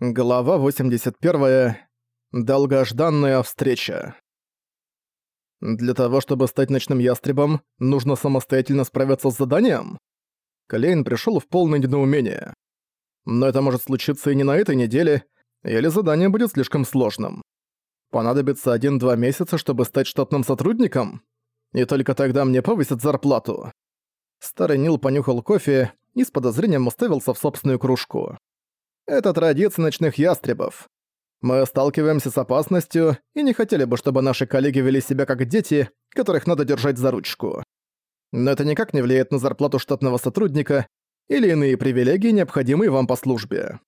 Глава 81. Долгожданная встреча. Для того, чтобы стать ночным ястребом, нужно самостоятельно справиться с заданием? Клейн пришёл в полное недоумение. Но это может случиться и не на этой неделе, или задание будет слишком сложным. Понадобится один-два месяца, чтобы стать штатным сотрудником? И только тогда мне повысят зарплату. Старый Нил понюхал кофе и с подозрением уставился в собственную кружку. Это традиция ночных ястребов. Мы сталкиваемся с опасностью и не хотели бы, чтобы наши коллеги вели себя как дети, которых надо держать за ручку. Но это никак не влияет на зарплату штатного сотрудника или иные привилегии, необходимые вам по службе.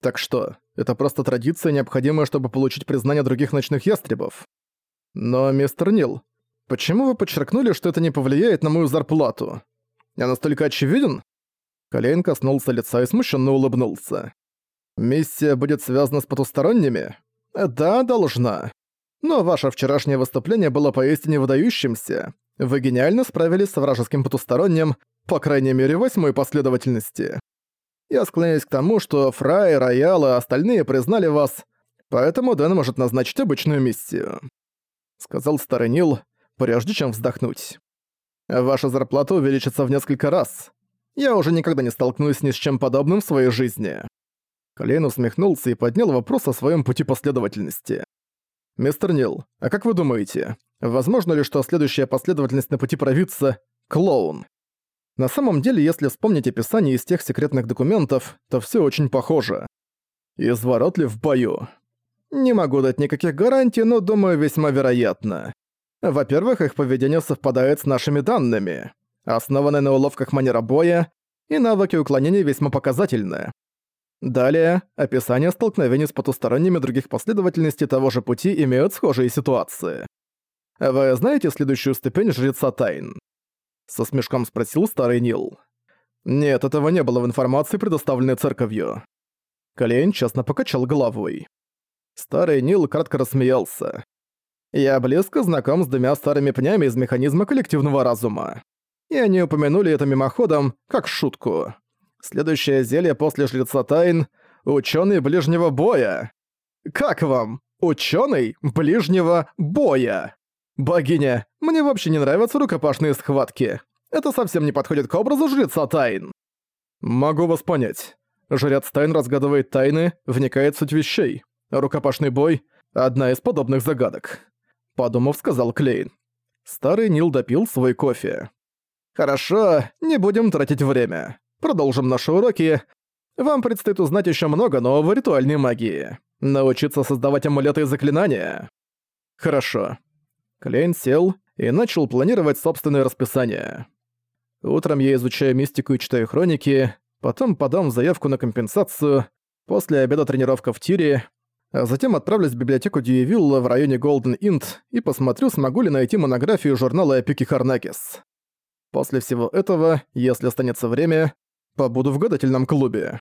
Так что, это просто традиция, необходимая, чтобы получить признание других ночных ястребов. Но, мистер Нил, почему вы подчеркнули, что это не повлияет на мою зарплату? Я настолько очевиден? Колейн коснулся лица и смущенно улыбнулся. Миссия будет связана с потусторонними? Да, должна. Но ваше вчерашнее выступление было поистине выдающимся. Вы гениально справились с вражеским потусторонним, по крайней мере, восьмой последовательности. Я склоняюсь к тому, что Фрай, Роял и остальные признали вас, поэтому Дэн может назначить обычную миссию. Сказал старый Нил, прежде чем вздохнуть. Ваша зарплата увеличится в несколько раз. Я уже никогда не столкнусь ни с чем подобным в своей жизни. Клейн усмехнулся и поднял вопрос о своем пути последовательности. «Мистер Нил, а как вы думаете, возможно ли, что следующая последовательность на пути провидца — клоун?» На самом деле, если вспомнить описание из тех секретных документов, то все очень похоже. Изворотли в бою. Не могу дать никаких гарантий, но думаю, весьма вероятно. Во-первых, их поведение совпадает с нашими данными. Основанное на уловках манера боя, и навыки уклонения весьма показательны. Далее, описание столкновений с потусторонними других последовательностей того же пути имеют схожие ситуации. Вы знаете следующую ступень Жреца Тайн? Со смешком спросил старый Нил. Нет, этого не было в информации, предоставленной церковью. Колейн честно покачал головой. Старый Нил кратко рассмеялся. Я близко знаком с двумя старыми пнями из механизма коллективного разума. И они упомянули это мимоходом, как шутку. Следующее зелье после Жреца Тайн — Учёный ближнего боя. Как вам? Учёный ближнего боя. Богиня, мне вообще не нравятся рукопашные схватки. Это совсем не подходит к образу Жреца Тайн. Могу вас понять. Жрец Тайн разгадывает тайны, вникает в суть вещей. Рукопашный бой — одна из подобных загадок. Подумав, сказал Клейн. Старый Нил допил свой кофе. «Хорошо, не будем тратить время. Продолжим наши уроки. Вам предстоит узнать еще много нового ритуальной магии. Научиться создавать амулеты и заклинания. Хорошо. Клейн сел и начал планировать собственное расписание. Утром я изучаю мистику и читаю хроники, потом подам заявку на компенсацию, после обеда тренировка в тире, а затем отправлюсь в библиотеку Дьюевилла в районе Голден Инт и посмотрю, смогу ли найти монографию журнала Эпики Харнакис. После всего этого, если останется время, побуду в гадательном клубе.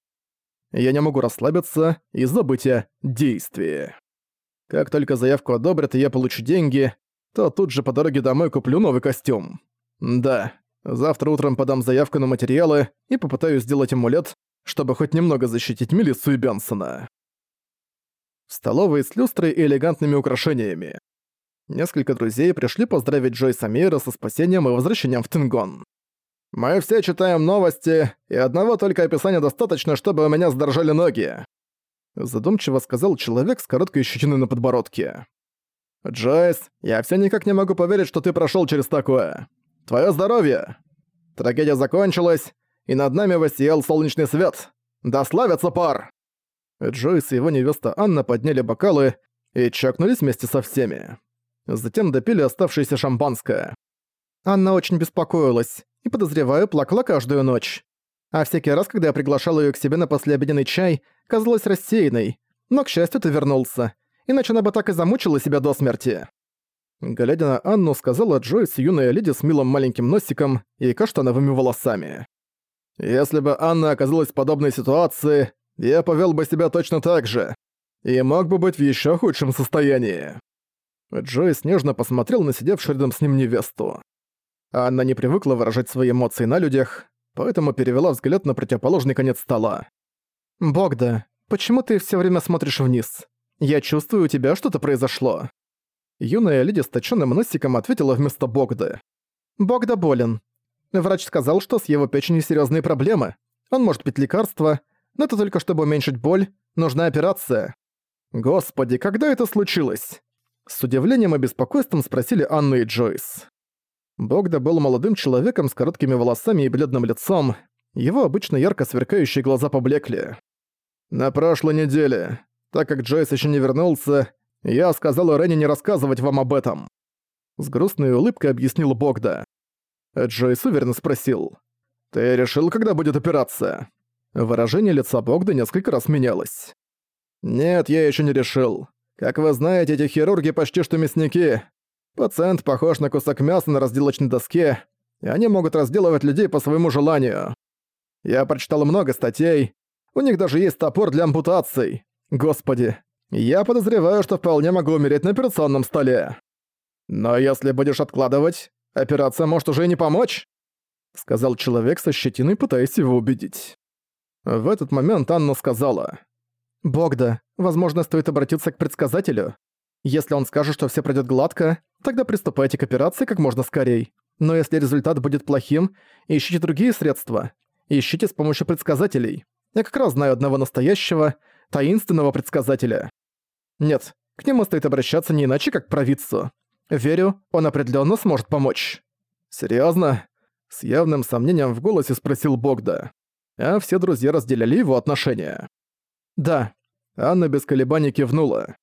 Я не могу расслабиться и забыть о действии. Как только заявку одобрят и я получу деньги, то тут же по дороге домой куплю новый костюм. Да, завтра утром подам заявку на материалы и попытаюсь сделать амулет, чтобы хоть немного защитить Мелиссу и Бенсона. В столовой с люстрой и элегантными украшениями. Несколько друзей пришли поздравить Джойса Мейера со спасением и возвращением в Тингон. Мы все читаем новости, и одного только описания достаточно, чтобы у меня сдрожали ноги. Задумчиво сказал человек с короткой щетиной на подбородке. Джойс, я все никак не могу поверить, что ты прошел через такое. Твое здоровье! Трагедия закончилась, и над нами воссиял солнечный свет. Да славится пар! Джойс и его невеста Анна подняли бокалы и чокнулись вместе со всеми. Затем допили оставшееся шампанское. Анна очень беспокоилась и, подозреваю, плакала каждую ночь. А всякий раз, когда я приглашал её к себе на послеобеденный чай, казалась рассеянной. Но, к счастью, ты вернулся. Иначе она бы так и замучила себя до смерти. Глядя на Анну, сказала Джойс, юная леди с милым маленьким носиком и каштановыми волосами. «Если бы Анна оказалась в подобной ситуации, я повел бы себя точно так же. И мог бы быть в еще худшем состоянии». Джойс нежно посмотрел на сидевшую рядом с ним невесту. Анна не привыкла выражать свои эмоции на людях, поэтому перевела взгляд на противоположный конец стола. «Богда, почему ты все время смотришь вниз? Я чувствую, у тебя что-то произошло». Юная леди с точенным носиком ответила вместо Богды. «Богда болен. Врач сказал, что с его печенью серьезные проблемы. Он может пить лекарства, но это только чтобы уменьшить боль. Нужна операция». «Господи, когда это случилось?» С удивлением и беспокойством спросили Анна и Джойс. Богда был молодым человеком с короткими волосами и бледным лицом. Его обычно ярко сверкающие глаза поблекли. «На прошлой неделе, так как Джойс еще не вернулся, я сказал Ренни не рассказывать вам об этом». С грустной улыбкой объяснил Богда. Джойс уверенно спросил. «Ты решил, когда будет операция?» Выражение лица Богда несколько раз менялось. «Нет, я еще не решил. Как вы знаете, эти хирурги почти что мясники. Пациент похож на кусок мяса на разделочной доске, и они могут разделывать людей по своему желанию. Я прочитал много статей. У них даже есть топор для ампутаций. Господи, я подозреваю, что вполне могу умереть на операционном столе. Но если будешь откладывать, операция может уже и не помочь, сказал человек со щетиной, пытаясь его убедить. В этот момент Анна сказала. «Богда, возможно, стоит обратиться к предсказателю. Если он скажет, что все пройдет гладко, тогда приступайте к операции как можно скорее. Но если результат будет плохим, ищите другие средства. Ищите с помощью предсказателей. Я как раз знаю одного настоящего, таинственного предсказателя. Нет, к нему стоит обращаться не иначе, как к провидцу. Верю, он определенно сможет помочь. Серьезно? С явным сомнением в голосе спросил Богда. А все друзья разделяли его отношения. Да, Анна без колебаний кивнула.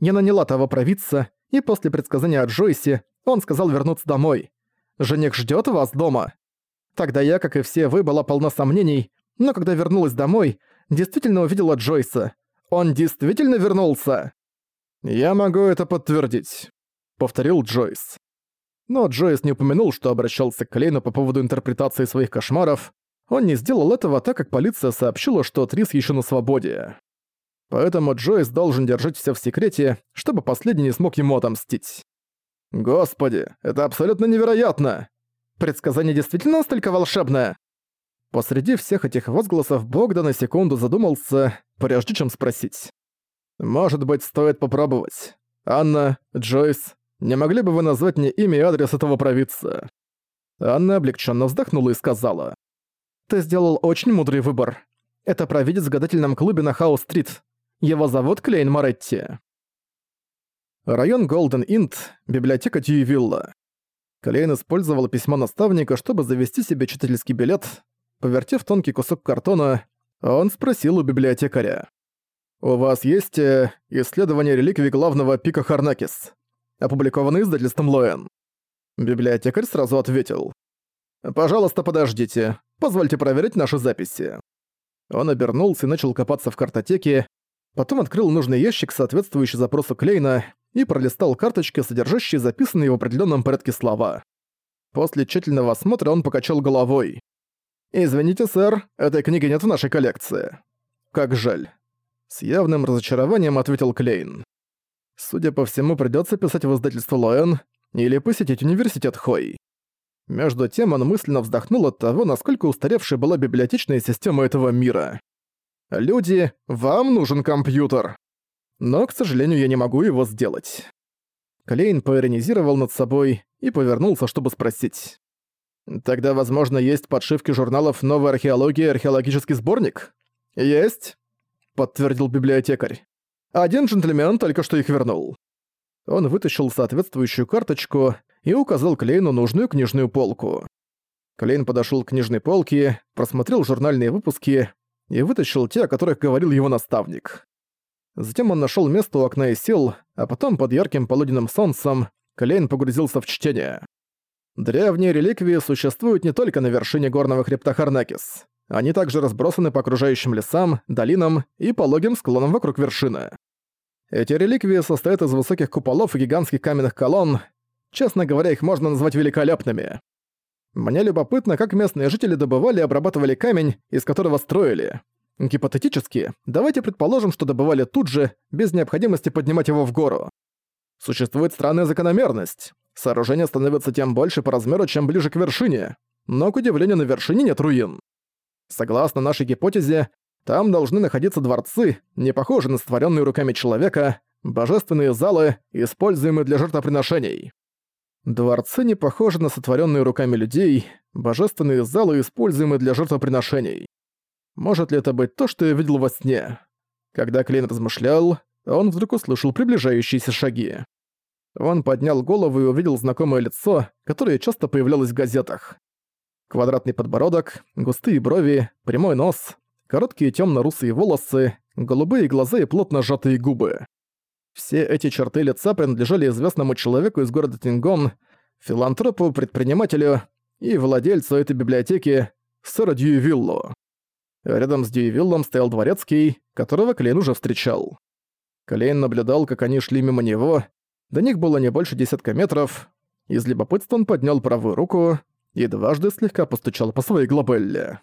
Я наняла того провидца, и после предсказания от Джойси он сказал вернуться домой. «Жених ждёт вас дома». Тогда я, как и все вы, была полна сомнений, но когда вернулась домой, действительно увидела Джойса. Он действительно вернулся. «Я могу это подтвердить», — повторил Джойс. Но Джойс не упомянул, что обращался к Клейну по поводу интерпретации своих кошмаров. Он не сделал этого, так как полиция сообщила, что Трис ещё на свободе. Поэтому Джойс должен держать все в секрете, чтобы последний не смог ему отомстить. Господи, это абсолютно невероятно! Предсказание действительно настолько волшебное? Посреди всех этих возгласов Богдан на секунду задумался, прежде чем спросить. «Может быть, стоит попробовать. Анна, Джойс, не могли бы вы назвать мне имя и адрес этого провидца?» Анна облегченно вздохнула и сказала. «Ты сделал очень мудрый выбор. Это провидец в гадательном клубе на Хаус-стрит. Его зовут Клейн Моретти. Район Голден Инт, библиотека Тьювилла. Клейн использовал письмо наставника, чтобы завести себе читательский билет. Повертев тонкий кусок картона, он спросил у библиотекаря. «У вас есть э, исследование реликвий главного пика Харнакис, опубликованное издательством Лоэн?» Библиотекарь сразу ответил. «Пожалуйста, подождите. Позвольте проверить наши записи». Он обернулся и начал копаться в картотеке, Потом открыл нужный ящик, соответствующий запросу Клейна, и пролистал карточки, содержащие записанные в определенном порядке слова. После тщательного осмотра он покачал головой. «Извините, сэр, этой книги нет в нашей коллекции». «Как жаль». С явным разочарованием ответил Клейн. «Судя по всему, придется писать в издательство Лоэн или посетить университет Хой». Между тем он мысленно вздохнул от того, насколько устаревшей была библиотечная система этого мира. Люди, вам нужен компьютер. Но, к сожалению, я не могу его сделать. Клейн поиронизировал над собой и повернулся, чтобы спросить. Тогда, возможно, есть подшивки журналов «Новая археология» и «Археологический сборник»? Есть, подтвердил библиотекарь. Один джентльмен только что их вернул. Он вытащил соответствующую карточку и указал Клейну нужную книжную полку. Клейн подошел к книжной полке, просмотрел журнальные выпуски и вытащил те, о которых говорил его наставник. Затем он нашел место у окна и сел, а потом под ярким полуденным солнцем Клейн погрузился в чтение. Древние реликвии существуют не только на вершине горного хребта Харнакис. Они также разбросаны по окружающим лесам, долинам и пологим склонам вокруг вершины. Эти реликвии состоят из высоких куполов и гигантских каменных колонн. Честно говоря, их можно назвать великолепными. Мне любопытно, как местные жители добывали и обрабатывали камень, из которого строили. Гипотетически, давайте предположим, что добывали тут же, без необходимости поднимать его в гору. Существует странная закономерность. Сооружение становится тем больше по размеру, чем ближе к вершине. Но, к удивлению, на вершине нет руин. Согласно нашей гипотезе, Там должны находиться дворцы, не похожие на сотворенные руками человека, божественные залы, используемые для жертвоприношений. Дворцы не похожи на сотворенные руками людей, божественные залы, используемые для жертвоприношений. Может ли это быть то, что я видел во сне? Когда Клейн размышлял, он вдруг услышал приближающиеся шаги. Он поднял голову и увидел знакомое лицо, которое часто появлялось в газетах. Квадратный подбородок, густые брови, прямой нос, короткие темно-русые волосы, голубые глаза и плотно сжатые губы. Все эти черты лица принадлежали известному человеку из города Тингон, филантропу, предпринимателю и владельцу этой библиотеки, сэра Дьювиллу. Рядом с Дьювиллом стоял дворецкий, которого Клейн уже встречал. Клейн наблюдал, как они шли мимо него, до них было не больше десятка метров. Из любопытства он поднял правую руку и дважды слегка постучал по своей глобелле.